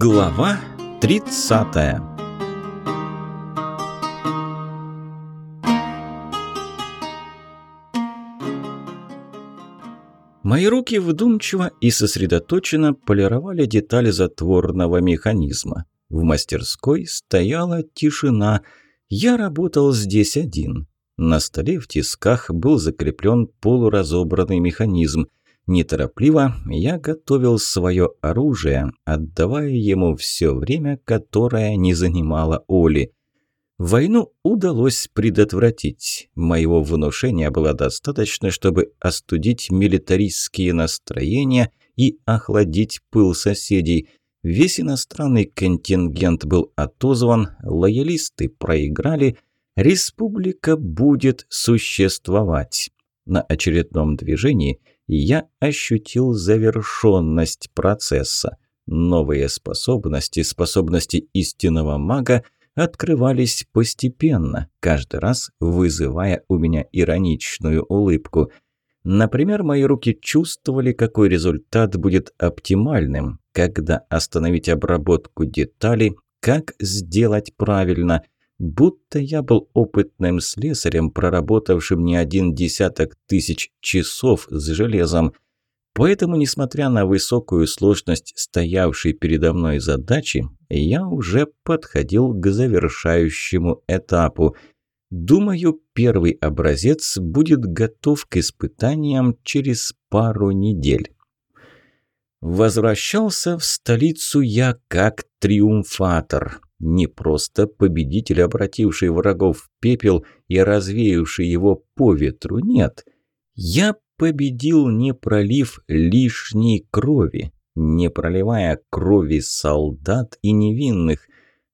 Глава 30 Мои руки вдумчиво и сосредоточенно полировали детали затворного механизма. В мастерской стояла тишина. Я работал здесь один. На столе в тисках был закреплен полуразобранный механизм. Неторопливо я готовил свое оружие, отдавая ему все время, которое не занимало Оли. Войну удалось предотвратить. Моего внушения было достаточно, чтобы остудить милитаристские настроения и охладить пыл соседей. Весь иностранный контингент был отозван, лоялисты проиграли, республика будет существовать. На очередном движении я ощутил завершенность процесса. Новые способности, способности истинного мага – открывались постепенно, каждый раз вызывая у меня ироничную улыбку. Например, мои руки чувствовали, какой результат будет оптимальным, когда остановить обработку деталей, как сделать правильно, будто я был опытным слесарем, проработавшим не один десяток тысяч часов с железом – Поэтому, несмотря на высокую сложность стоявшей передо мной задачи, я уже подходил к завершающему этапу. Думаю, первый образец будет готов к испытаниям через пару недель. Возвращался в столицу я как триумфатор. Не просто победитель, обративший врагов в пепел и развеявший его по ветру, нет. Я победил, не пролив лишней крови, не проливая крови солдат и невинных.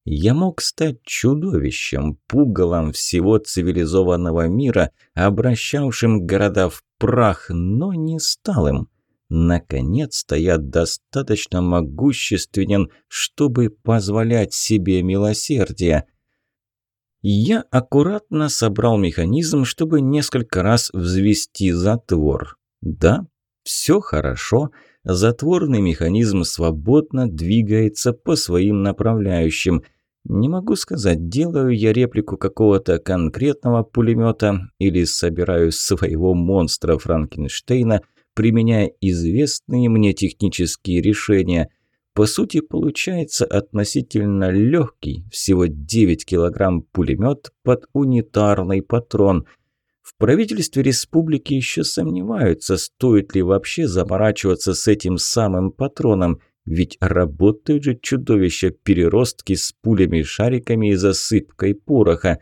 Я мог стать чудовищем, пугалом всего цивилизованного мира, обращавшим города в прах, но не стал им. Наконец-то я достаточно могущественен, чтобы позволять себе милосердие. Я аккуратно собрал механизм, чтобы несколько раз взвести затвор. Да, все хорошо. Затворный механизм свободно двигается по своим направляющим. Не могу сказать, делаю я реплику какого-то конкретного пулемета или собираю своего монстра Франкенштейна, применяя известные мне технические решения – по сути, получается относительно легкий, всего 9 килограмм пулемет под унитарный патрон. В правительстве республики еще сомневаются, стоит ли вообще заморачиваться с этим самым патроном, ведь работают же чудовища-переростки с пулями-шариками и засыпкой пороха.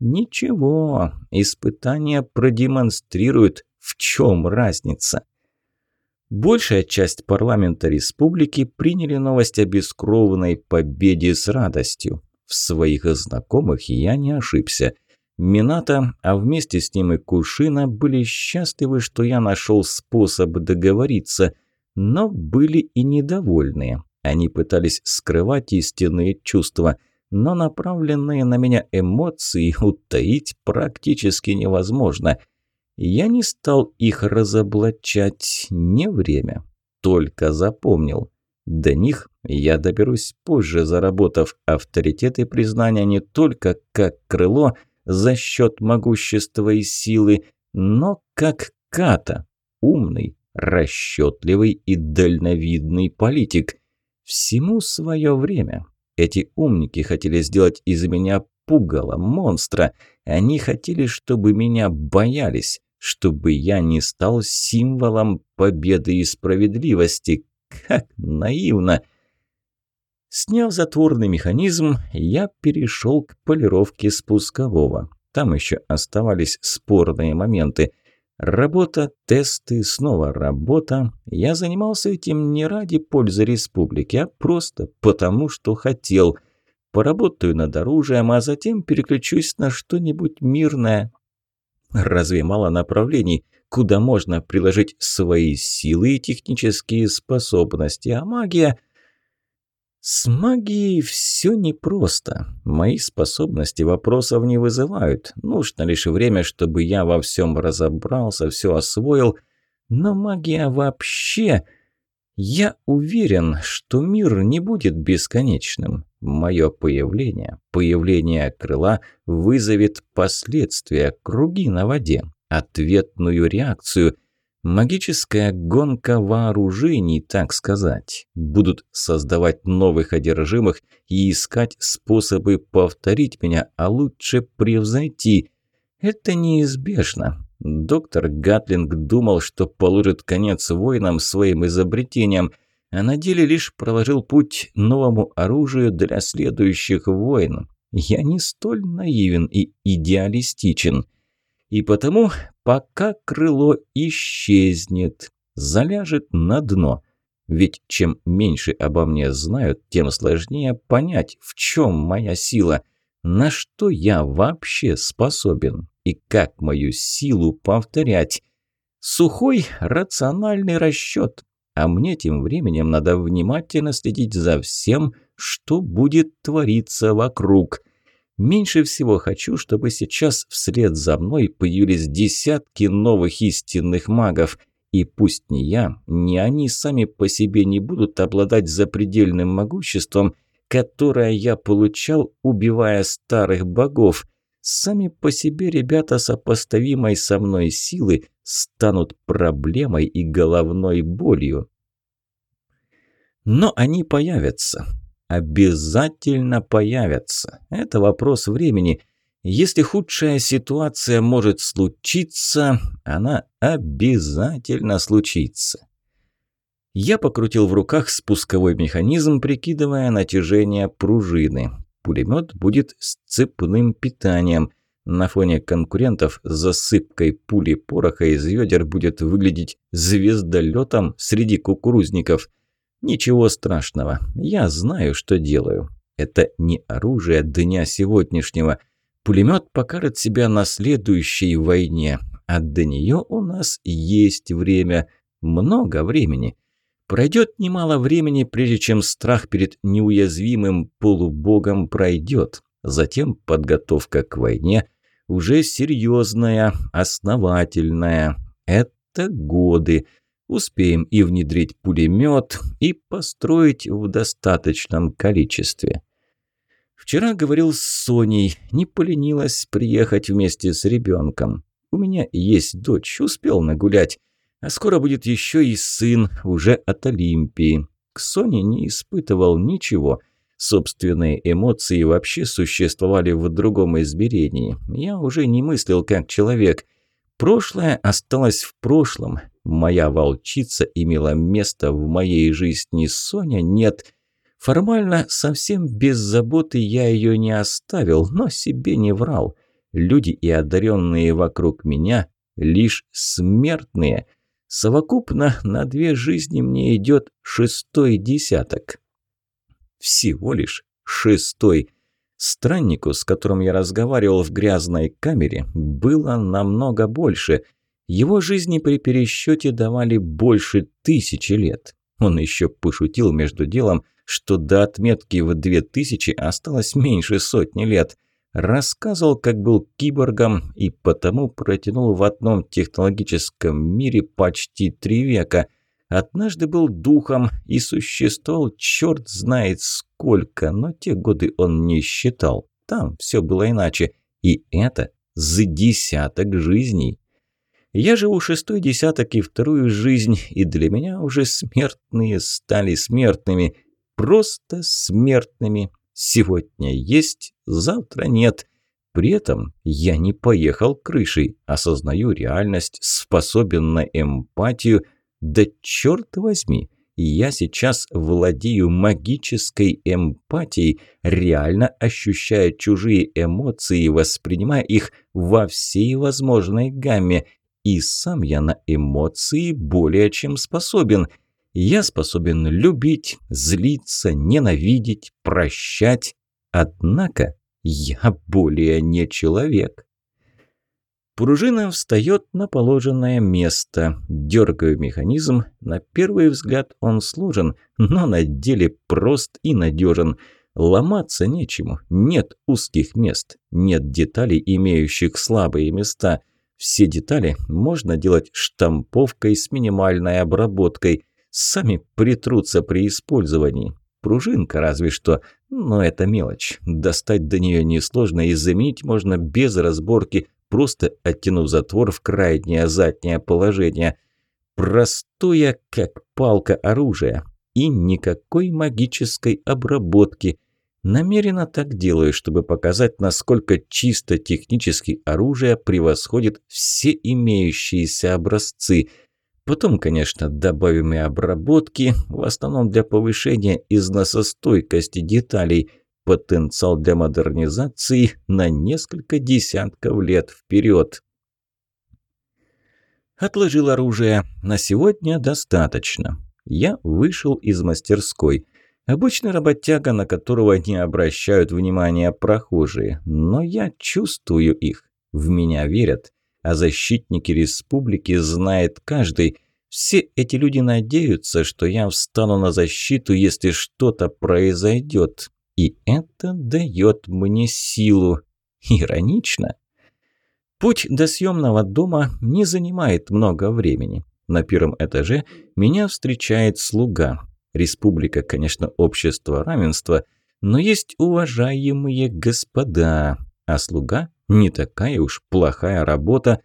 Ничего, испытания продемонстрируют, в чем разница. Большая часть парламента республики приняли новость о бескровной победе с радостью. В своих знакомых я не ошибся. Мината, а вместе с ним и Кушина были счастливы, что я нашел способ договориться, но были и недовольные. Они пытались скрывать истинные чувства, но направленные на меня эмоции утаить практически невозможно – я не стал их разоблачать, не время, только запомнил. До них я доберусь позже, заработав авторитет и признание не только как крыло за счет могущества и силы, но как ката, умный, расчетливый и дальновидный политик. Всему свое время. Эти умники хотели сделать из меня пугало, монстра. Они хотели, чтобы меня боялись, чтобы я не стал символом победы и справедливости. Как наивно! Сняв затворный механизм, я перешел к полировке спускового. Там еще оставались спорные моменты. Работа, тесты, снова работа. Я занимался этим не ради пользы республики, а просто потому, что хотел – Поработаю над оружием, а затем переключусь на что-нибудь мирное. Разве мало направлений, куда можно приложить свои силы и технические способности, а магия... С магией все непросто. Мои способности вопросов не вызывают. Нужно лишь время, чтобы я во всем разобрался, все освоил. Но магия вообще... Я уверен, что мир не будет бесконечным. Мое появление, появление крыла вызовет последствия, круги на воде, ответную реакцию, магическая гонка вооружений, так сказать. Будут создавать новых одержимых и искать способы повторить меня, а лучше превзойти. Это неизбежно. Доктор Гатлинг думал, что положит конец войнам своим изобретением, а на деле лишь проложил путь новому оружию для следующих войн. Я не столь наивен и идеалистичен. И потому, пока крыло исчезнет, заляжет на дно. Ведь чем меньше обо мне знают, тем сложнее понять, в чем моя сила, на что я вообще способен и как мою силу повторять. Сухой рациональный расчет, а мне тем временем надо внимательно следить за всем, что будет твориться вокруг. Меньше всего хочу, чтобы сейчас вслед за мной появились десятки новых истинных магов, и пусть ни я, ни они сами по себе не будут обладать запредельным могуществом, которое я получал, убивая старых богов – Сами по себе ребята сопоставимой со мной силы станут проблемой и головной болью. Но они появятся. Обязательно появятся. Это вопрос времени. Если худшая ситуация может случиться, она обязательно случится. Я покрутил в руках спусковой механизм, прикидывая натяжение пружины. Пулемет будет с цепным питанием. На фоне конкурентов засыпкой пули пороха из ведер будет выглядеть звездолетом среди кукурузников. Ничего страшного, я знаю, что делаю. Это не оружие дня сегодняшнего. Пулемет покажет себя на следующей войне, а до нее у нас есть время, много времени. Пройдет немало времени, прежде чем страх перед неуязвимым полубогом пройдет. Затем подготовка к войне уже серьезная, основательная. Это годы. Успеем и внедрить пулемет, и построить в достаточном количестве. Вчера говорил с Соней, не поленилась приехать вместе с ребенком. У меня есть дочь, успел нагулять. А скоро будет еще и сын, уже от Олимпии. К Соне не испытывал ничего. Собственные эмоции вообще существовали в другом измерении. Я уже не мыслил как человек. Прошлое осталось в прошлом. Моя волчица имела место в моей жизни, Соня нет. Формально, совсем без заботы я ее не оставил, но себе не врал. Люди и одаренные вокруг меня – лишь смертные – Совокупно на две жизни мне идет шестой десяток. Всего лишь шестой. Страннику, с которым я разговаривал в грязной камере, было намного больше. Его жизни при пересчете давали больше тысячи лет. Он еще пошутил между делом, что до отметки в две тысячи осталось меньше сотни лет – Рассказывал, как был киборгом и потому протянул в одном технологическом мире почти три века. Однажды был духом и существовал черт знает сколько, но те годы он не считал. Там все было иначе. И это за десяток жизней. Я живу шестой десяток и вторую жизнь, и для меня уже смертные стали смертными. Просто смертными. Сегодня есть, завтра нет. При этом я не поехал крышей, осознаю реальность, способен на эмпатию. Да черт возьми, я сейчас владею магической эмпатией, реально ощущая чужие эмоции, воспринимая их во всей возможной гамме. И сам я на эмоции более чем способен – я способен любить, злиться, ненавидеть, прощать. Однако я более не человек. Пружина встает на положенное место. Дергаю механизм. На первый взгляд он сложен, но на деле прост и надежен. Ломаться нечему. Нет узких мест. Нет деталей, имеющих слабые места. Все детали можно делать штамповкой с минимальной обработкой – сами притрутся при использовании. Пружинка разве что, но это мелочь. Достать до нее несложно и заменить можно без разборки, просто оттянув затвор в крайнее заднее положение. Простое, как палка оружия. И никакой магической обработки. Намеренно так делаю, чтобы показать, насколько чисто технически оружие превосходит все имеющиеся образцы. Потом, конечно, добавим и обработки, в основном для повышения износостойкости деталей. Потенциал для модернизации на несколько десятков лет вперед. Отложил оружие. На сегодня достаточно. Я вышел из мастерской. Обычный работяга, на которого не обращают внимания прохожие. Но я чувствую их. В меня верят. А защитники республики знает каждый. Все эти люди надеются, что я встану на защиту, если что-то произойдет. И это дает мне силу. Иронично. Путь до съемного дома не занимает много времени. На первом этаже меня встречает слуга. Республика, конечно, общество равенства, но есть уважаемые господа, а слуга не такая уж плохая работа.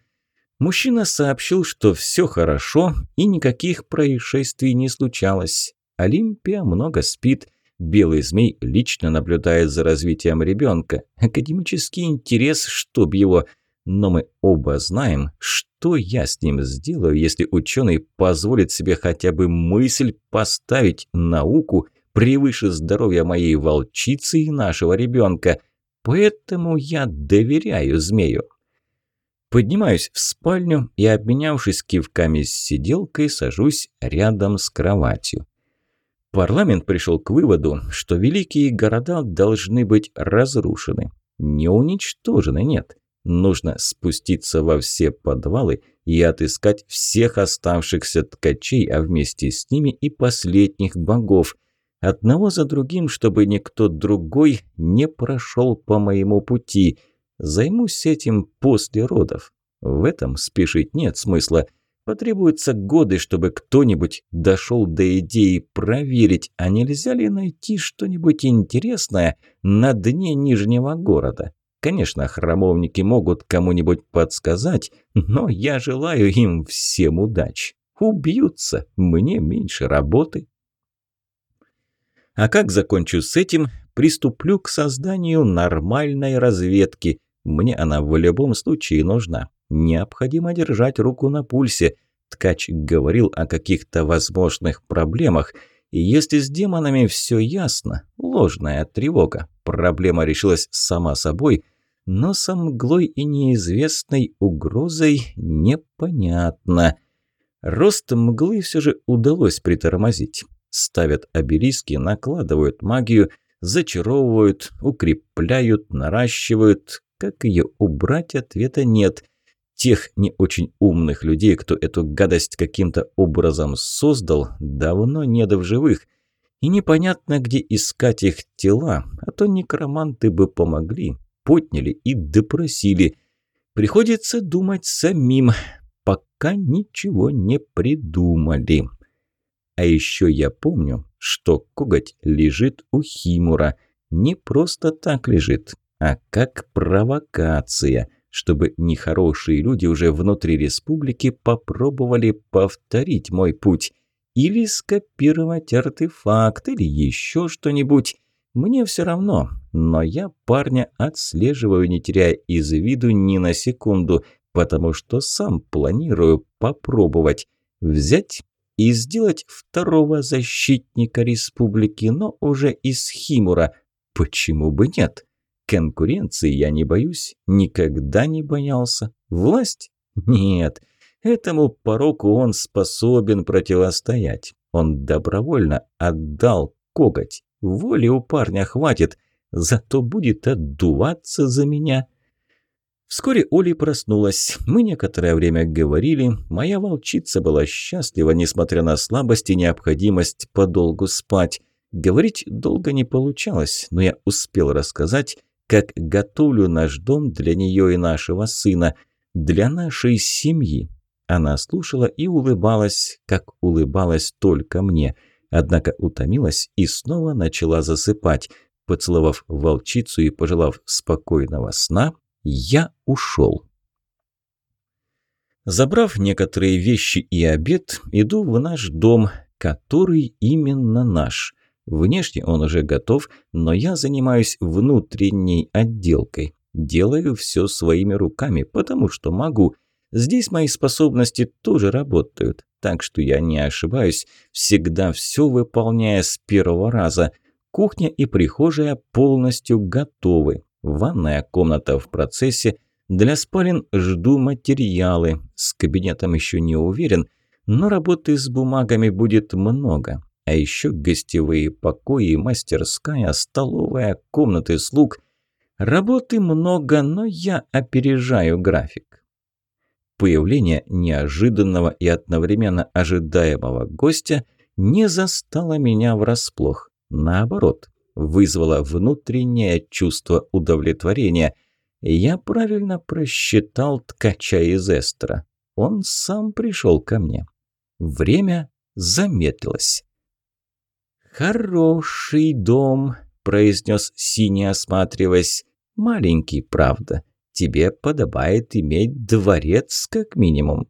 Мужчина сообщил, что все хорошо и никаких происшествий не случалось. Олимпия много спит, Белый змей лично наблюдает за развитием ребенка. Академический интерес, чтоб его – но мы оба знаем, что я с ним сделаю, если ученый позволит себе хотя бы мысль поставить науку превыше здоровья моей волчицы и нашего ребенка. Поэтому я доверяю змею. Поднимаюсь в спальню и, обменявшись кивками с сиделкой, сажусь рядом с кроватью. Парламент пришел к выводу, что великие города должны быть разрушены. Не уничтожены, нет. Нужно спуститься во все подвалы и отыскать всех оставшихся ткачей, а вместе с ними и последних богов. Одного за другим, чтобы никто другой не прошел по моему пути. Займусь этим после родов. В этом спешить нет смысла. Потребуются годы, чтобы кто-нибудь дошел до идеи проверить, а нельзя ли найти что-нибудь интересное на дне Нижнего города. Конечно, храмовники могут кому-нибудь подсказать, но я желаю им всем удач. Убьются, мне меньше работы. А как закончу с этим, приступлю к созданию нормальной разведки. Мне она в любом случае нужна. Необходимо держать руку на пульсе. Ткач говорил о каких-то возможных проблемах. И если с демонами все ясно, ложная тревога. Проблема решилась сама собой – но со мглой и неизвестной угрозой непонятно. Рост мглы все же удалось притормозить. Ставят обелиски, накладывают магию, зачаровывают, укрепляют, наращивают. Как ее убрать, ответа нет. Тех не очень умных людей, кто эту гадость каким-то образом создал, давно нет в живых. И непонятно, где искать их тела, а то некроманты бы помогли подняли и допросили. Приходится думать самим, пока ничего не придумали. А еще я помню, что коготь лежит у Химура. Не просто так лежит, а как провокация, чтобы нехорошие люди уже внутри республики попробовали повторить мой путь. Или скопировать артефакт, или еще что-нибудь. Мне все равно, но я парня отслеживаю, не теряя из виду ни на секунду, потому что сам планирую попробовать взять и сделать второго защитника республики, но уже из Химура. Почему бы нет? Конкуренции я не боюсь, никогда не боялся. Власть? Нет. Этому пороку он способен противостоять. Он добровольно отдал коготь. Воли у парня хватит, зато будет отдуваться за меня. Вскоре Оля проснулась. Мы некоторое время говорили. Моя волчица была счастлива, несмотря на слабость и необходимость подолгу спать. Говорить долго не получалось, но я успел рассказать, как готовлю наш дом для нее и нашего сына, для нашей семьи. Она слушала и улыбалась, как улыбалась только мне. Однако утомилась и снова начала засыпать. Поцеловав волчицу и пожелав спокойного сна, я ушел. Забрав некоторые вещи и обед, иду в наш дом, который именно наш. Внешне он уже готов, но я занимаюсь внутренней отделкой. Делаю все своими руками, потому что могу. Здесь мои способности тоже работают, так что я не ошибаюсь, всегда все выполняя с первого раза. Кухня и прихожая полностью готовы. Ванная комната в процессе – для спален жду материалы. С кабинетом еще не уверен, но работы с бумагами будет много. А еще гостевые покои, мастерская, столовая, комнаты слуг. Работы много, но я опережаю график. Появление неожиданного и одновременно ожидаемого гостя не застало меня врасплох. Наоборот, вызвало внутреннее чувство удовлетворения – я правильно просчитал ткача из Эстера. Он сам пришел ко мне. Время замедлилось. «Хороший дом», – произнес Синий, осматриваясь. «Маленький, правда. Тебе подобает иметь дворец, как минимум».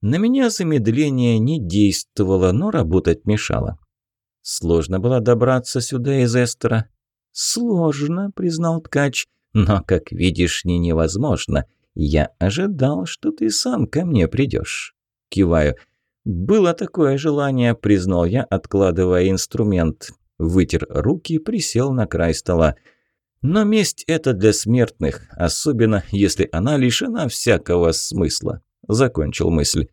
На меня замедление не действовало, но работать мешало. Сложно было добраться сюда из Эстера. «Сложно», – признал ткач. Но, как видишь, не невозможно. Я ожидал, что ты сам ко мне придешь. Киваю. Было такое желание, признал я, откладывая инструмент. Вытер руки, присел на край стола. Но месть это для смертных, особенно если она лишена всякого смысла. Закончил мысль.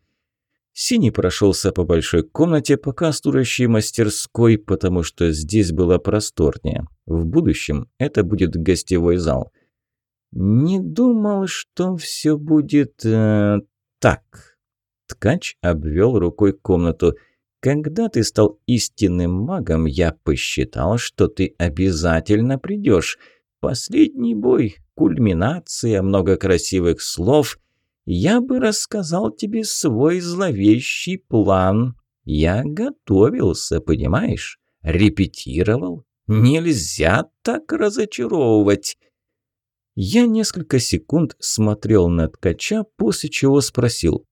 Синий прошелся по большой комнате, пока стурящей мастерской, потому что здесь было просторнее. В будущем это будет гостевой зал. Не думал, что все будет э, так. Ткач обвел рукой комнату. Когда ты стал истинным магом, я посчитал, что ты обязательно придешь. Последний бой, кульминация, много красивых слов – я бы рассказал тебе свой зловещий план. Я готовился, понимаешь? Репетировал. Нельзя так разочаровывать. Я несколько секунд смотрел на ткача, после чего спросил.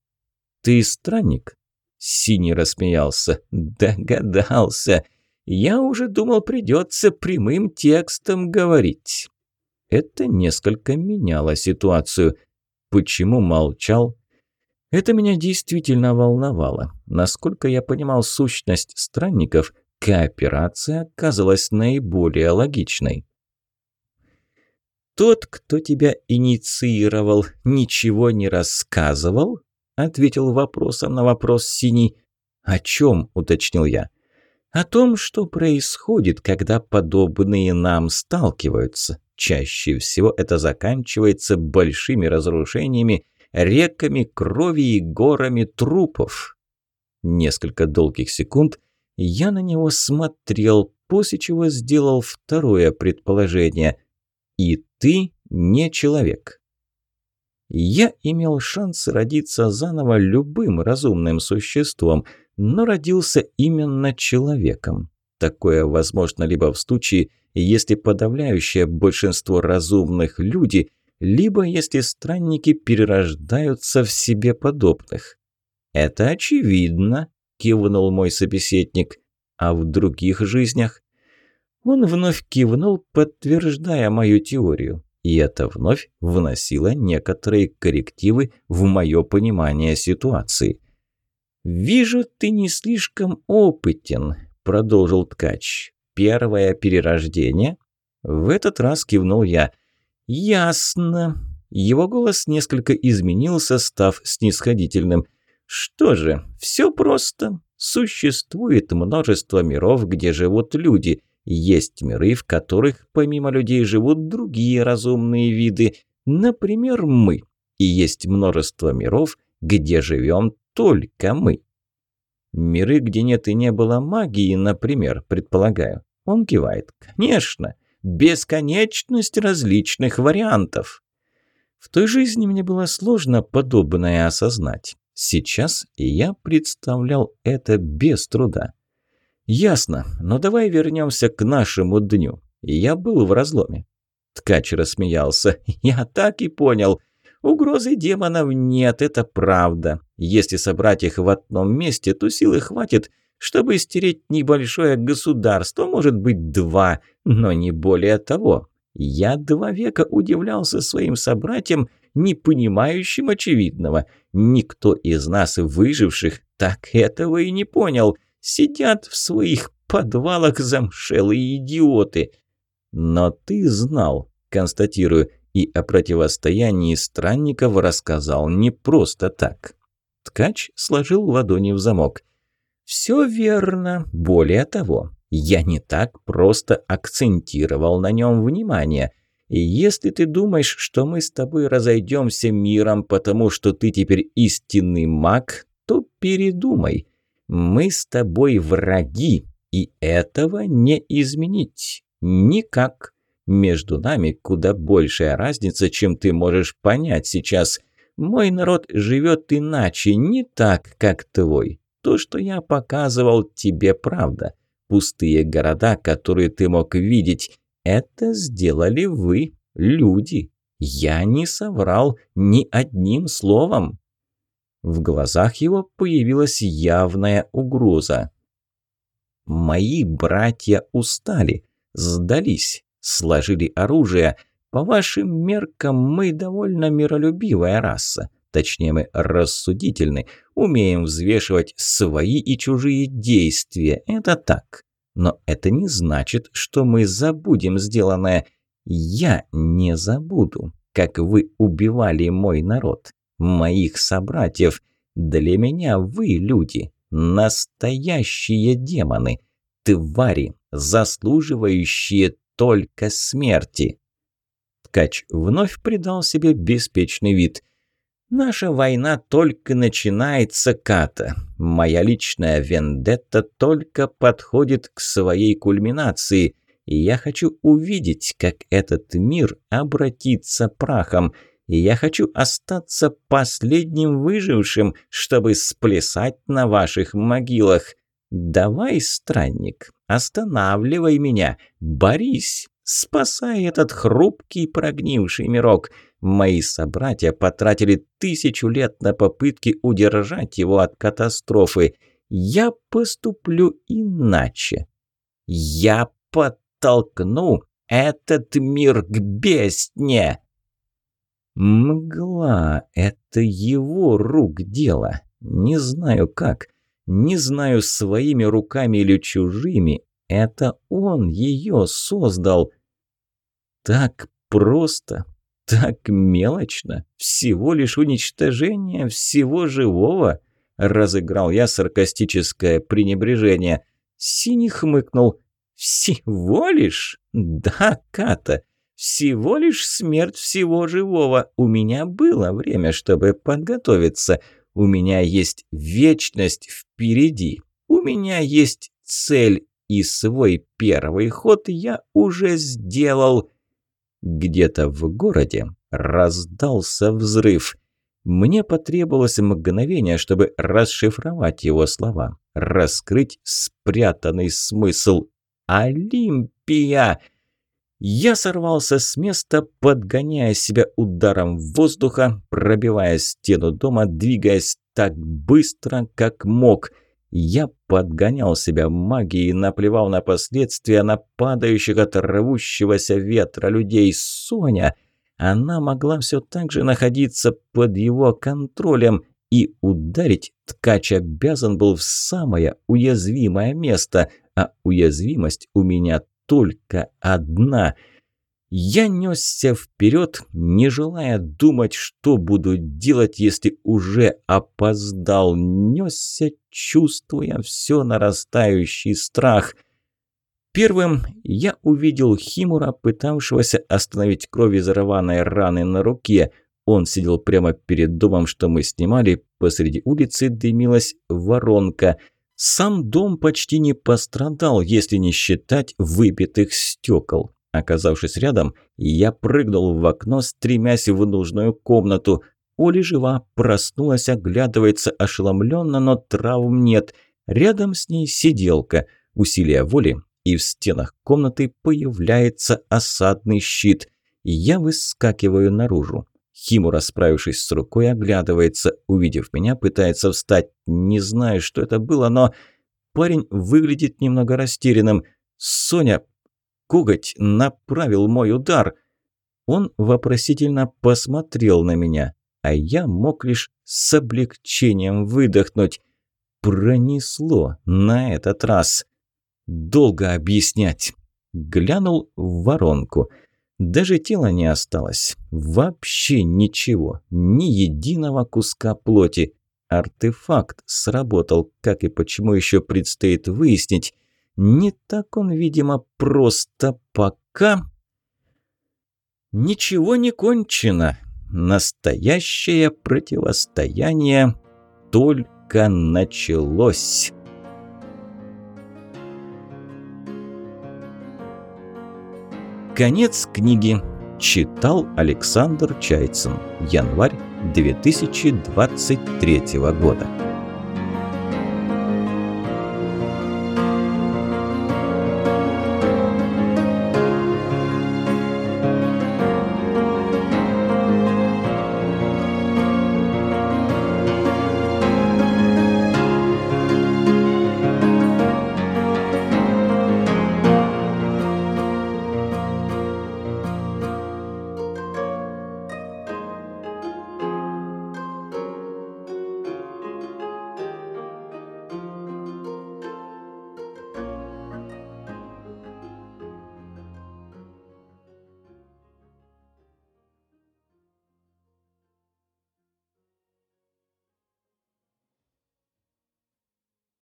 «Ты странник?» Синий рассмеялся. «Догадался. Я уже думал, придется прямым текстом говорить». Это несколько меняло ситуацию. Почему молчал? Это меня действительно волновало. Насколько я понимал сущность странников, кооперация оказалась наиболее логичной. «Тот, кто тебя инициировал, ничего не рассказывал?» – ответил вопросом на вопрос Синий. «О чем?» – уточнил я. «О том, что происходит, когда подобные нам сталкиваются. Чаще всего это заканчивается большими разрушениями, реками крови и горами трупов. Несколько долгих секунд я на него смотрел, после чего сделал второе предположение. «И ты не человек». Я имел шанс родиться заново любым разумным существом, но родился именно человеком. Такое возможно либо в случае, если подавляющее большинство разумных люди, либо если странники перерождаются в себе подобных. «Это очевидно», – кивнул мой собеседник. «А в других жизнях?» Он вновь кивнул, подтверждая мою теорию. И это вновь вносило некоторые коррективы в мое понимание ситуации. «Вижу, ты не слишком опытен», – продолжил ткач первое перерождение?» В этот раз кивнул я. «Ясно». Его голос несколько изменился, став снисходительным. «Что же, все просто. Существует множество миров, где живут люди. Есть миры, в которых помимо людей живут другие разумные виды, например, мы. И есть множество миров, где живем только мы. Миры, где нет и не было магии, например, предполагаю. Он кивает. Конечно, бесконечность различных вариантов. В той жизни мне было сложно подобное осознать. Сейчас я представлял это без труда. «Ясно, но давай вернемся к нашему дню. Я был в разломе». Ткач рассмеялся. «Я так и понял. Угрозы демонов нет, это правда. Если собрать их в одном месте, то силы хватит, чтобы стереть небольшое государство, может быть, два, но не более того. Я два века удивлялся своим собратьям, не понимающим очевидного. Никто из нас, выживших, так этого и не понял. Сидят в своих подвалах замшелые идиоты. Но ты знал, констатирую, и о противостоянии странников рассказал не просто так. Ткач сложил ладони в замок. «Все верно. Более того, я не так просто акцентировал на нем внимание. И если ты думаешь, что мы с тобой разойдемся миром, потому что ты теперь истинный маг, то передумай. Мы с тобой враги, и этого не изменить. Никак. Между нами куда большая разница, чем ты можешь понять сейчас. Мой народ живет иначе, не так, как твой. То, что я показывал тебе, правда. Пустые города, которые ты мог видеть, это сделали вы, люди. Я не соврал ни одним словом. В глазах его появилась явная угроза. «Мои братья устали, сдались, сложили оружие. По вашим меркам мы довольно миролюбивая раса. Точнее, мы рассудительны, умеем взвешивать свои и чужие действия. Это так. Но это не значит, что мы забудем сделанное. Я не забуду, как вы убивали мой народ, моих собратьев. Для меня вы, люди, настоящие демоны, твари, заслуживающие только смерти. Ткач вновь придал себе беспечный вид. «Наша война только начинается, Ката. Моя личная вендетта только подходит к своей кульминации, и я хочу увидеть, как этот мир обратится прахом, и я хочу остаться последним выжившим, чтобы сплясать на ваших могилах. Давай, странник, останавливай меня, борись, спасай этот хрупкий прогнивший мирок». Мои собратья потратили тысячу лет на попытки удержать его от катастрофы. Я поступлю иначе. Я подтолкну этот мир к бездне. Мгла — это его рук дело. Не знаю как, не знаю своими руками или чужими. Это он ее создал. Так просто, так мелочно, всего лишь уничтожение всего живого, разыграл я саркастическое пренебрежение. Синий хмыкнул. Всего лишь? Да, Ката, всего лишь смерть всего живого. У меня было время, чтобы подготовиться. У меня есть вечность впереди. У меня есть цель, и свой первый ход я уже сделал. Где-то в городе раздался взрыв. Мне потребовалось мгновение, чтобы расшифровать его слова, раскрыть спрятанный смысл. «Олимпия!» Я сорвался с места, подгоняя себя ударом воздуха, пробивая стену дома, двигаясь так быстро, как мог – я подгонял себя магией, наплевал на последствия, на падающих от рвущегося ветра людей. Соня, она могла все так же находиться под его контролем, и ударить ткач обязан был в самое уязвимое место, а уязвимость у меня только одна – я несся вперед, не желая думать, что буду делать, если уже опоздал. Несся, чувствуя все нарастающий страх. Первым я увидел Химура, пытавшегося остановить кровь из рваной раны на руке. Он сидел прямо перед домом, что мы снимали. Посреди улицы дымилась воронка. Сам дом почти не пострадал, если не считать выбитых стекол. Оказавшись рядом, я прыгнул в окно, стремясь в нужную комнату. Оля жива, проснулась, оглядывается ошеломленно, но травм нет. Рядом с ней сиделка. Усилие воли, и в стенах комнаты появляется осадный щит. Я выскакиваю наружу. Химу, расправившись с рукой, оглядывается. Увидев меня, пытается встать. Не знаю, что это было, но... Парень выглядит немного растерянным. «Соня, коготь направил мой удар!» Он вопросительно посмотрел на меня, а я мог лишь с облегчением выдохнуть. Пронесло на этот раз. Долго объяснять. Глянул в воронку. Даже тела не осталось. Вообще ничего. Ни единого куска плоти. Артефакт сработал, как и почему еще предстоит выяснить. Не так он, видимо, просто пока... Ничего не кончено. Настоящее противостояние только началось. Конец книги. Читал Александр Чайцин. Январь 2023 года.